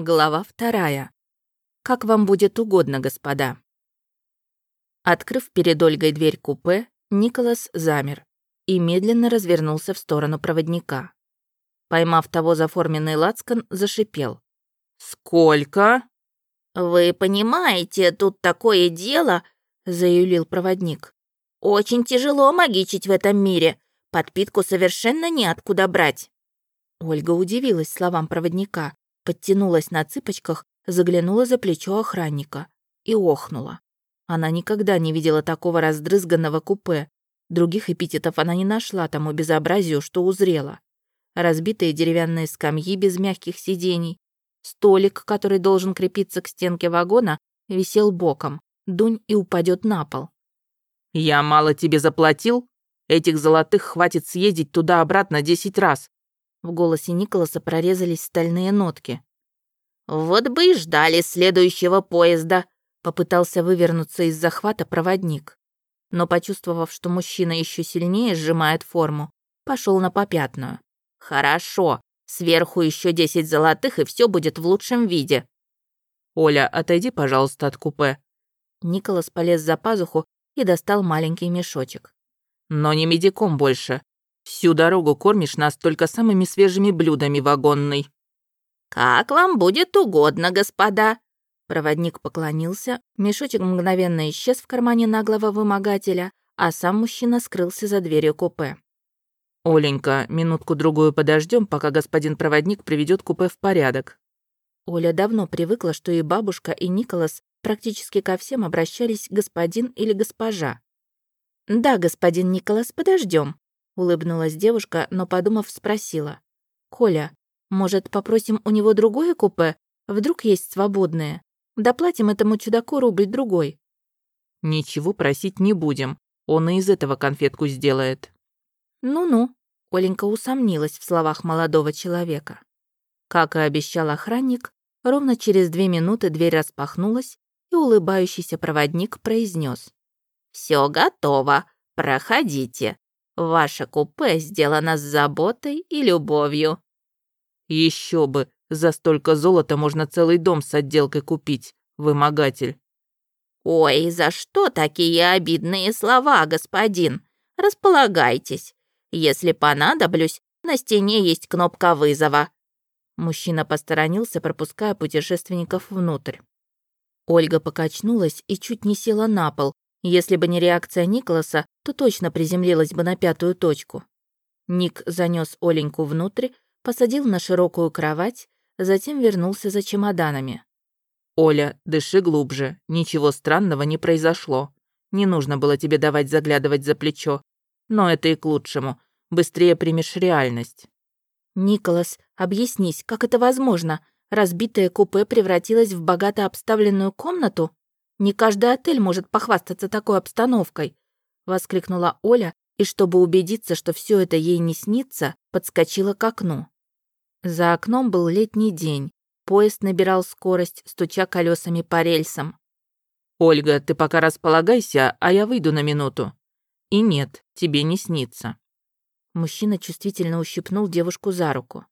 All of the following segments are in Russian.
Глава вторая. Как вам будет угодно, господа. Открыв перед Ольгой дверь купе, Николас замер и медленно развернулся в сторону проводника. Поймав того за форменный лацкан, зашипел. «Сколько?» «Вы понимаете, тут такое дело», — заюлил проводник. «Очень тяжело магичить в этом мире. Подпитку совершенно неоткуда брать». Ольга удивилась словам проводника, подтянулась на цыпочках, заглянула за плечо охранника и охнула. Она никогда не видела такого раздрызганного купе. Других эпитетов она не нашла тому безобразию, что узрела. Разбитые деревянные скамьи без мягких сидений, столик, который должен крепиться к стенке вагона, висел боком. Дунь и упадет на пол. «Я мало тебе заплатил? Этих золотых хватит съездить туда-обратно десять раз. В голосе Николаса прорезались стальные нотки. «Вот бы и ждали следующего поезда», — попытался вывернуться из захвата проводник. Но, почувствовав, что мужчина еще сильнее сжимает форму, пошел на попятную. «Хорошо. Сверху еще десять золотых, и все будет в лучшем виде». «Оля, отойди, пожалуйста, от купе». Николас полез за пазуху и достал маленький мешочек. «Но не медиком больше. Всю дорогу кормишь нас только самыми свежими блюдами вагонной». «Как вам будет угодно, господа!» Проводник поклонился, мешочек мгновенно исчез в кармане наглого вымогателя, а сам мужчина скрылся за дверью купе. «Оленька, минутку-другую подождем, пока господин проводник приведет купе в порядок». Оля давно привыкла, что и бабушка, и Николас практически ко всем обращались господин или госпожа. «Да, господин Николас, подождем, Улыбнулась девушка, но, подумав, спросила. «Коля, может, попросим у него другое купе? Вдруг есть свободное? Доплатим этому чудаку рубль-другой». «Ничего просить не будем. Он и из этого конфетку сделает». «Ну-ну», — Оленька усомнилась в словах молодого человека. Как и обещал охранник, ровно через две минуты дверь распахнулась, и улыбающийся проводник произнес: «Все готово. Проходите. Ваше купе сделано с заботой и любовью». Еще бы, за столько золота можно целый дом с отделкой купить, вымогатель». «Ой, за что такие обидные слова, господин? Располагайтесь. Если понадоблюсь, на стене есть кнопка вызова». Мужчина посторонился, пропуская путешественников внутрь. Ольга покачнулась и чуть не села на пол, если бы не реакция Николаса, то точно приземлилась бы на пятую точку. Ник занёс Оленьку внутрь, посадил на широкую кровать, затем вернулся за чемоданами. «Оля, дыши глубже, ничего странного не произошло. Не нужно было тебе давать заглядывать за плечо. Но это и к лучшему. Быстрее примешь реальность». «Николас, объяснись, как это возможно? Разбитое купе превратилось в богато обставленную комнату?» Не каждый отель может похвастаться такой обстановкой», — воскликнула Оля, и чтобы убедиться, что все это ей не снится, подскочила к окну. За окном был летний день. Поезд набирал скорость, стуча колесами по рельсам. «Ольга, ты пока располагайся, а я выйду на минуту». «И нет, тебе не снится». Мужчина чувствительно ущипнул девушку за руку.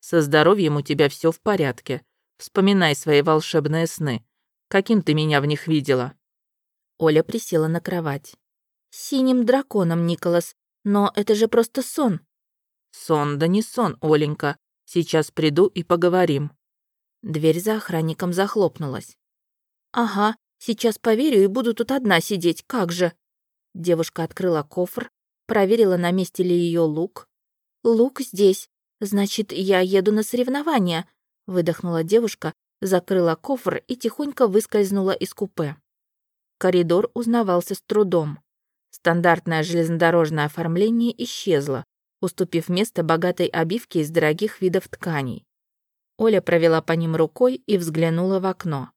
«Со здоровьем у тебя все в порядке. Вспоминай свои волшебные сны. Каким ты меня в них видела?» Оля присела на кровать. «Синим драконом, Николас. Но это же просто сон». «Сон да не сон, Оленька. Сейчас приду и поговорим». Дверь за охранником захлопнулась. «Ага, сейчас поверю и буду тут одна сидеть, как же». Девушка открыла кофр, проверила, на месте ли ее лук. «Лук здесь. Значит, я еду на соревнования», — выдохнула девушка, закрыла кофр и тихонько выскользнула из купе. Коридор узнавался с трудом. Стандартное железнодорожное оформление исчезло, уступив место богатой обивке из дорогих видов тканей. Оля провела по ним рукой и взглянула в окно.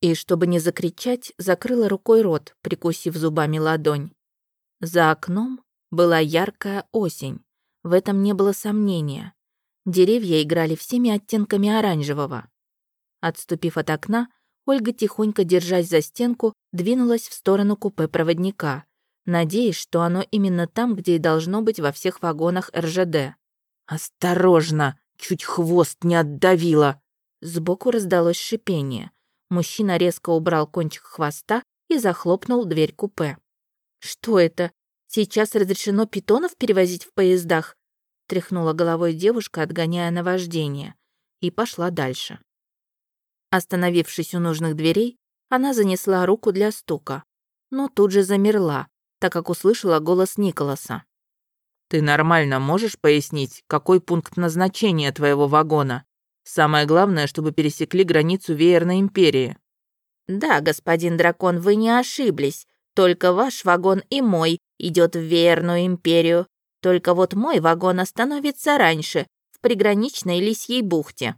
И, чтобы не закричать, закрыла рукой рот, прикусив зубами ладонь. За окном была яркая осень. В этом не было сомнения. Деревья играли всеми оттенками оранжевого. Отступив от окна, Ольга, тихонько держась за стенку, двинулась в сторону купе проводника, надеясь, что оно именно там, где и должно быть во всех вагонах РЖД. «Осторожно! Чуть хвост не отдавило!» Сбоку раздалось шипение. Мужчина резко убрал кончик хвоста и захлопнул дверь купе. «Что это? Сейчас разрешено питонов перевозить в поездах?» Тряхнула головой девушка, отгоняя наваждение, и пошла дальше. Остановившись у нужных дверей, она занесла руку для стука, но тут же замерла, так как услышала голос Николаса. «Ты нормально можешь пояснить, какой пункт назначения твоего вагона? Самое главное, чтобы пересекли границу Веерной империи». «Да, господин дракон, вы не ошиблись. Только ваш вагон и мой идет в Веерную империю. Только вот мой вагон остановится раньше, в приграничной Лисьей бухте».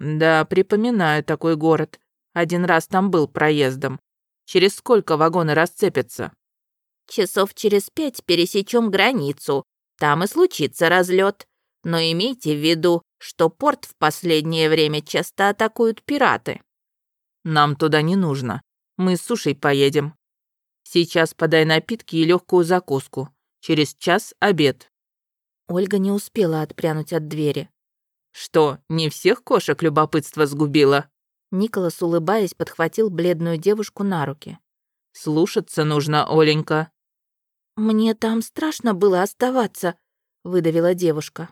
«Да, припоминаю такой город. Один раз там был проездом. Через сколько вагоны расцепятся?» «Часов через пять пересечем границу. Там и случится разлет. Но имейте в виду, что порт в последнее время часто атакуют пираты». «Нам туда не нужно. Мы с сушей поедем. Сейчас подай напитки и легкую закуску. Через час обед». Ольга не успела отпрянуть от двери. «Что, не всех кошек любопытство сгубило?» Николас, улыбаясь, подхватил бледную девушку на руки. «Слушаться нужно, Оленька». «Мне там страшно было оставаться», — выдавила девушка.